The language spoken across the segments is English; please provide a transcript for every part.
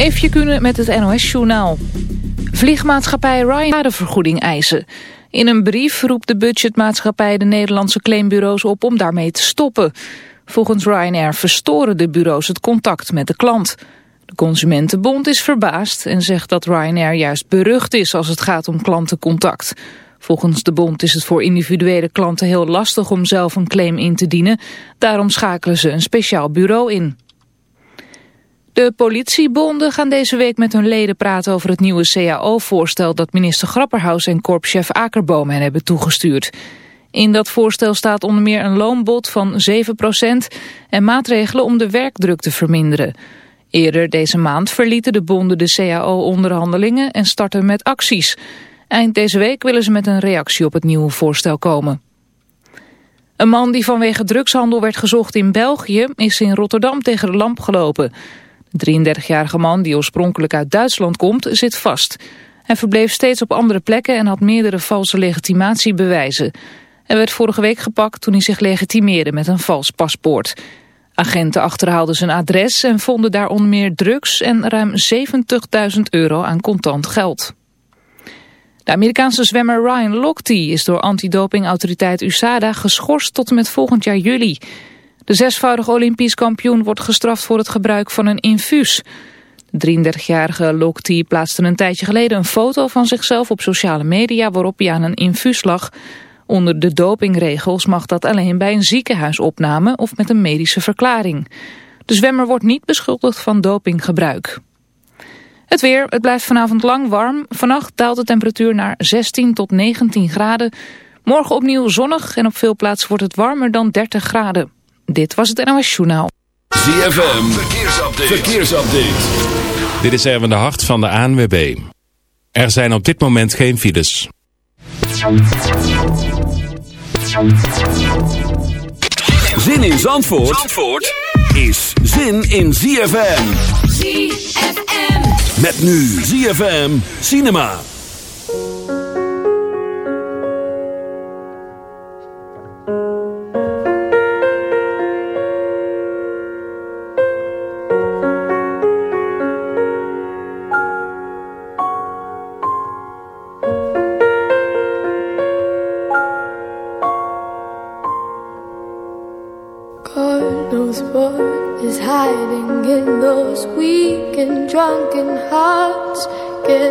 Even kunnen met het NOS-journaal. Vliegmaatschappij Ryanair de vergoeding eisen. In een brief roept de budgetmaatschappij de Nederlandse claimbureaus op om daarmee te stoppen. Volgens Ryanair verstoren de bureaus het contact met de klant. De Consumentenbond is verbaasd en zegt dat Ryanair juist berucht is als het gaat om klantencontact. Volgens de bond is het voor individuele klanten heel lastig om zelf een claim in te dienen. Daarom schakelen ze een speciaal bureau in. De politiebonden gaan deze week met hun leden praten over het nieuwe CAO-voorstel dat minister Grapperhaus en korpschef Akerboom hen hebben toegestuurd. In dat voorstel staat onder meer een loonbod van 7% en maatregelen om de werkdruk te verminderen. Eerder deze maand verlieten de bonden de CAO-onderhandelingen en starten met acties. Eind deze week willen ze met een reactie op het nieuwe voorstel komen. Een man die vanwege drugshandel werd gezocht in België is in Rotterdam tegen de lamp gelopen. De 33-jarige man, die oorspronkelijk uit Duitsland komt, zit vast. Hij verbleef steeds op andere plekken en had meerdere valse legitimatiebewijzen. Hij werd vorige week gepakt toen hij zich legitimeerde met een vals paspoort. Agenten achterhaalden zijn adres en vonden daar onder meer drugs en ruim 70.000 euro aan contant geld. De Amerikaanse zwemmer Ryan Lochte is door antidopingautoriteit USADA geschorst tot en met volgend jaar juli. De zesvoudig Olympisch kampioen wordt gestraft voor het gebruik van een infuus. De 33-jarige Lochte plaatste een tijdje geleden een foto van zichzelf op sociale media waarop hij aan een infuus lag. Onder de dopingregels mag dat alleen bij een ziekenhuisopname of met een medische verklaring. De zwemmer wordt niet beschuldigd van dopinggebruik. Het weer, het blijft vanavond lang warm. Vannacht daalt de temperatuur naar 16 tot 19 graden. Morgen opnieuw zonnig en op veel plaatsen wordt het warmer dan 30 graden. Dit was het NOS Journaal. ZFM, verkeersupdate. verkeersupdate. Dit is Erwin de Hart van de ANWB. Er zijn op dit moment geen files. Zin in Zandvoort, Zandvoort is zin in ZFM. ZFM. Met nu ZFM Cinema.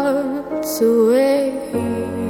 Away. away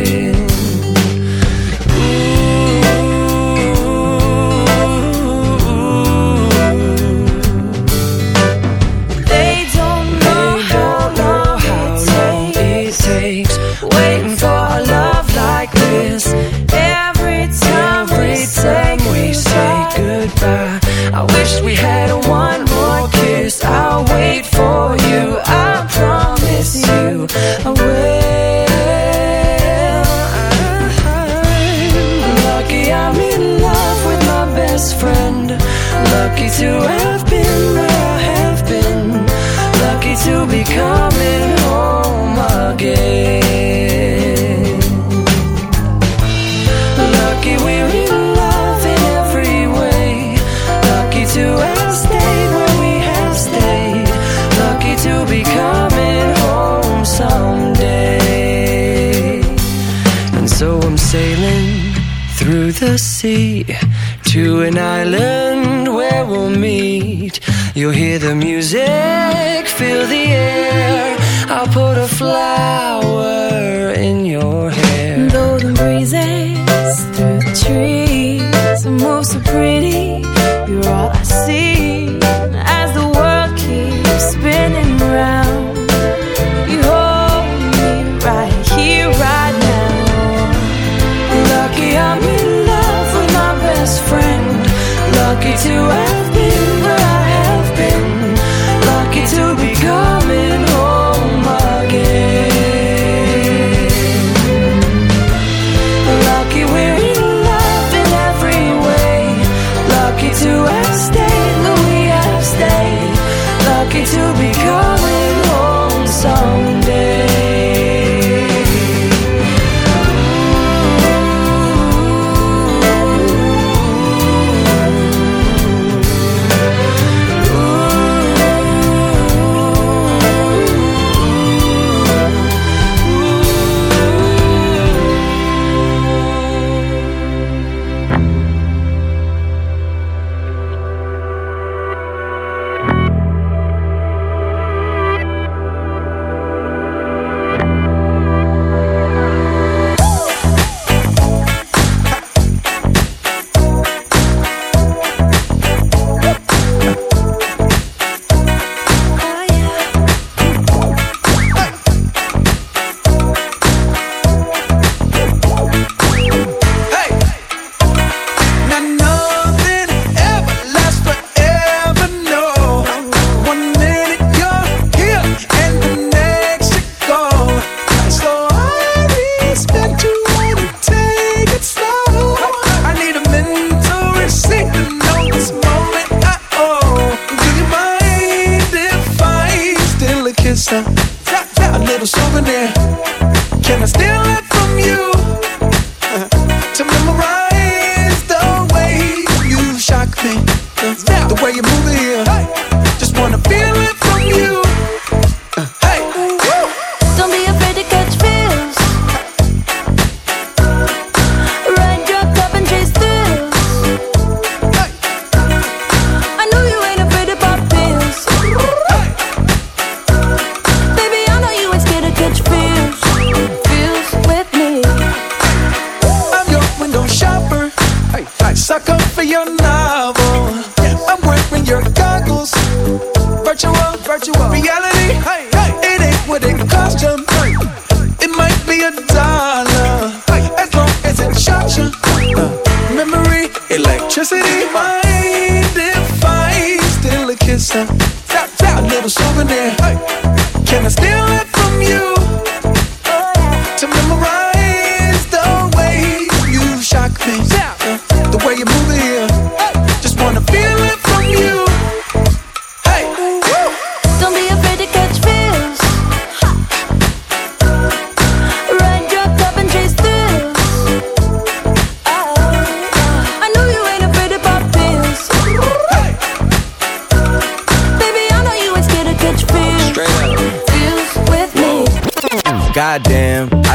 Uh, memory, electricity, mind if I still a kisser?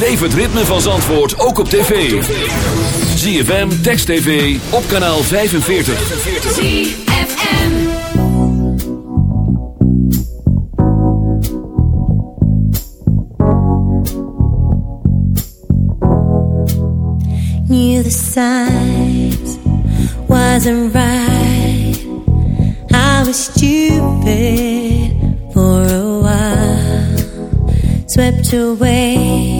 Beleef het ritme van Zandvoort ook op tv. ZFM, Text TV, op kanaal 45. ZFM. Knew the signs wasn't right. I was stupid for a while, swept away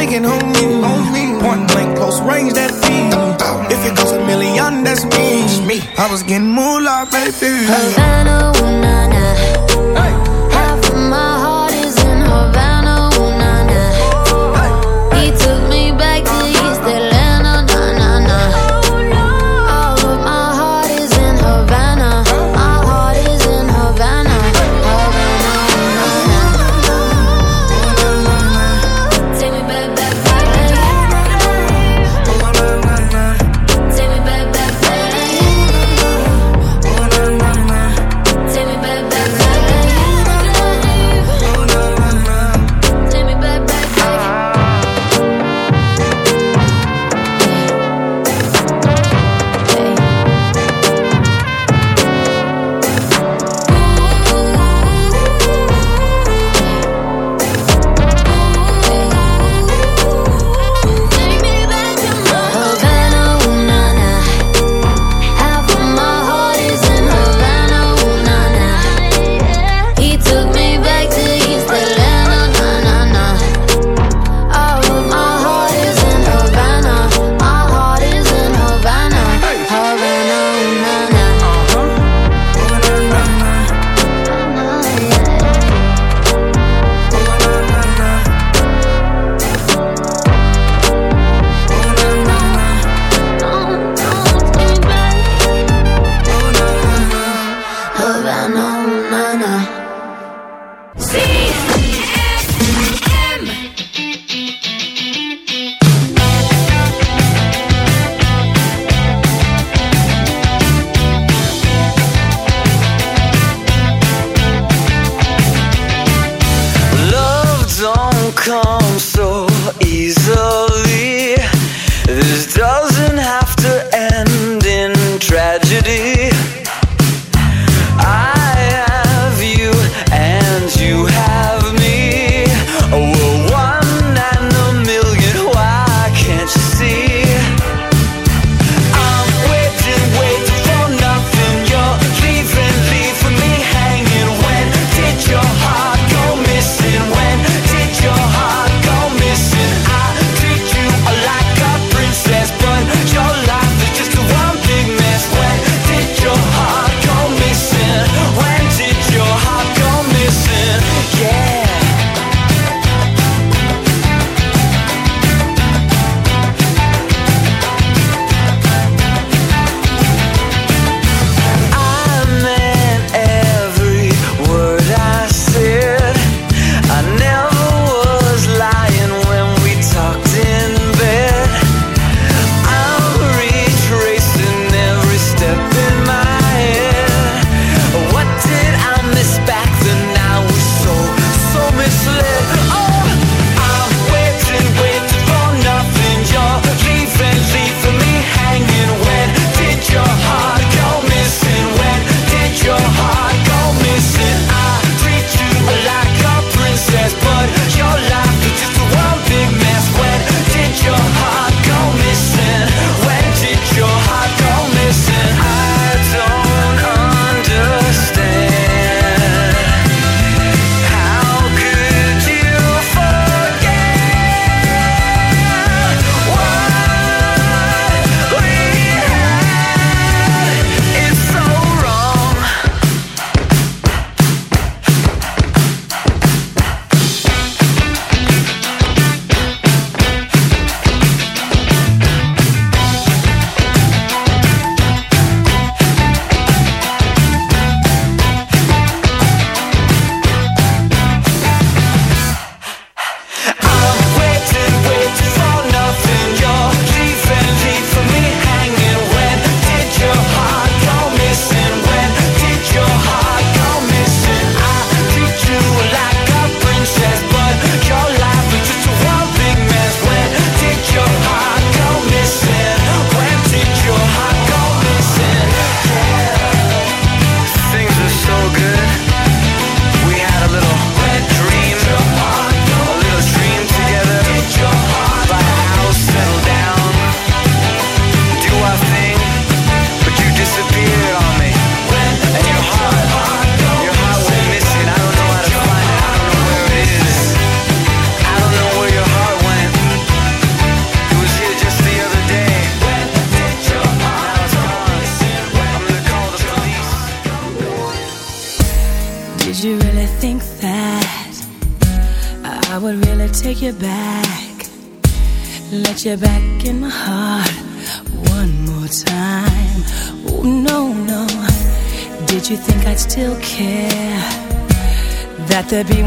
making on me. Point blank, close range, that feed. If it goes a million, that's me. me. I was getting moolah, baby. Havana, ooh, nah, nah. Hey.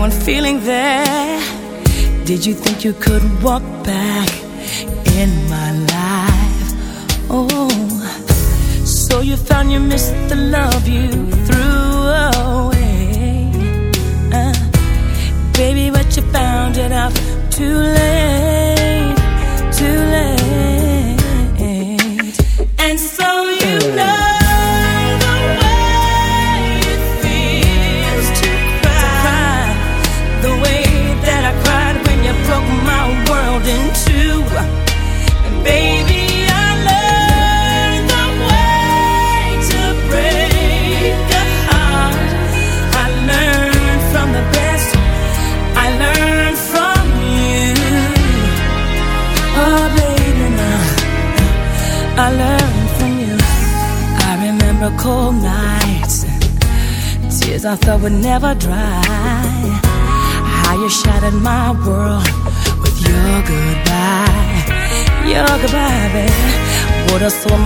One feeling there? Did you think you could walk back?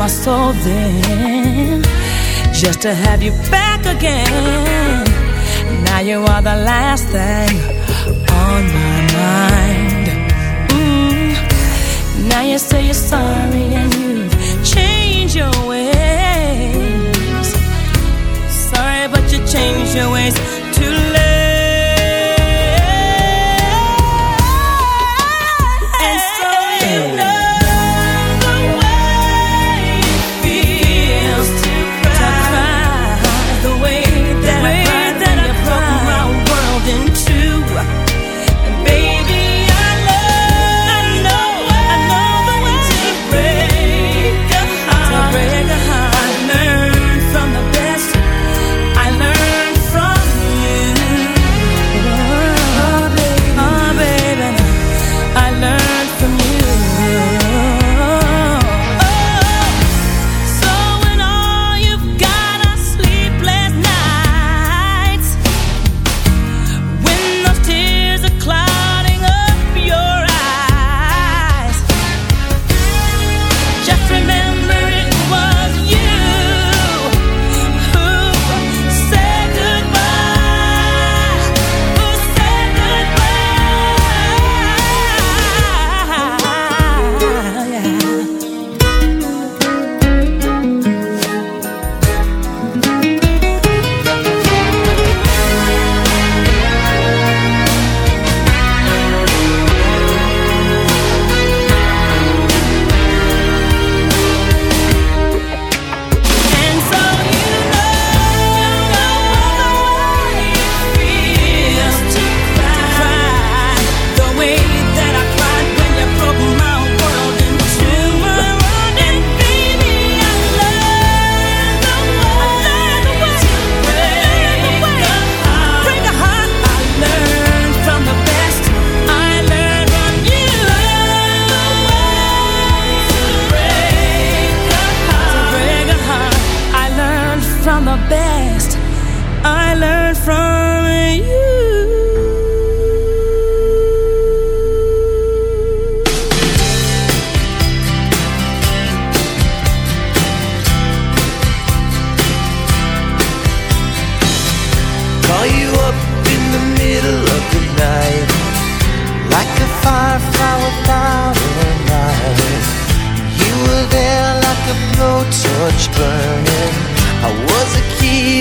my then just to have you back again. Now you are the last thing on my mind. Mm. Now you say you're sorry and you change your ways. Sorry, but you change your ways too late.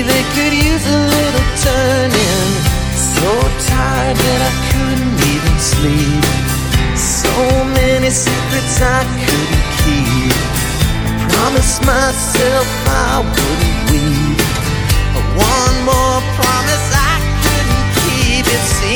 they could use a little turning. So tired that I couldn't even sleep. So many secrets I couldn't keep. I promised myself I wouldn't weep. One more promise I couldn't keep. It seemed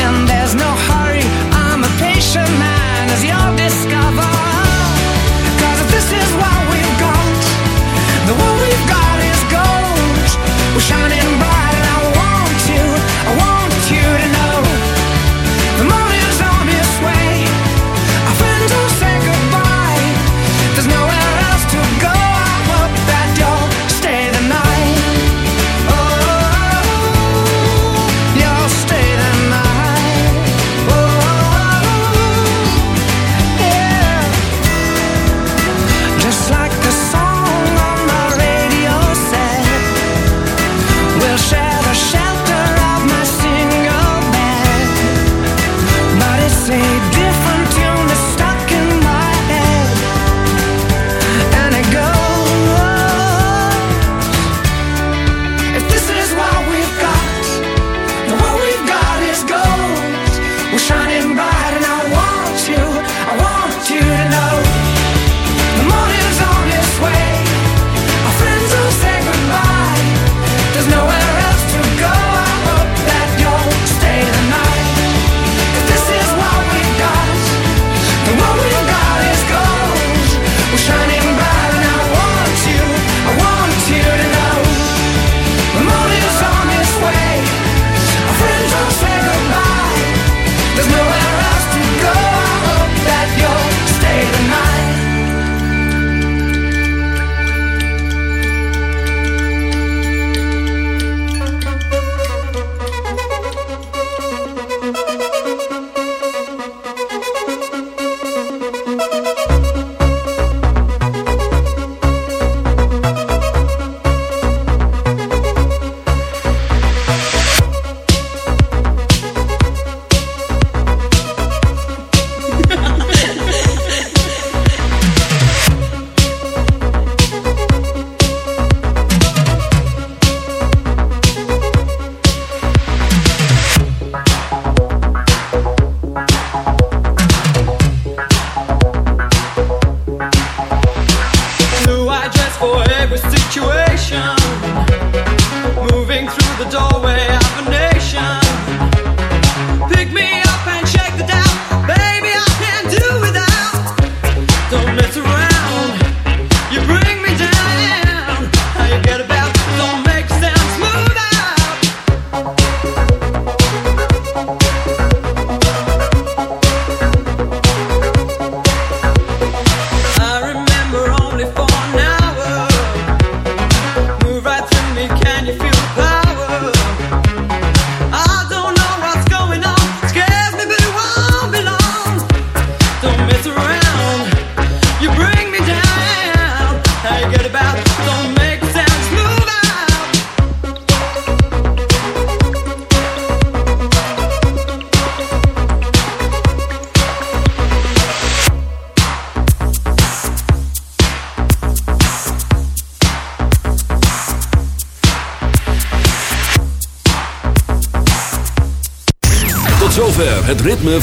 and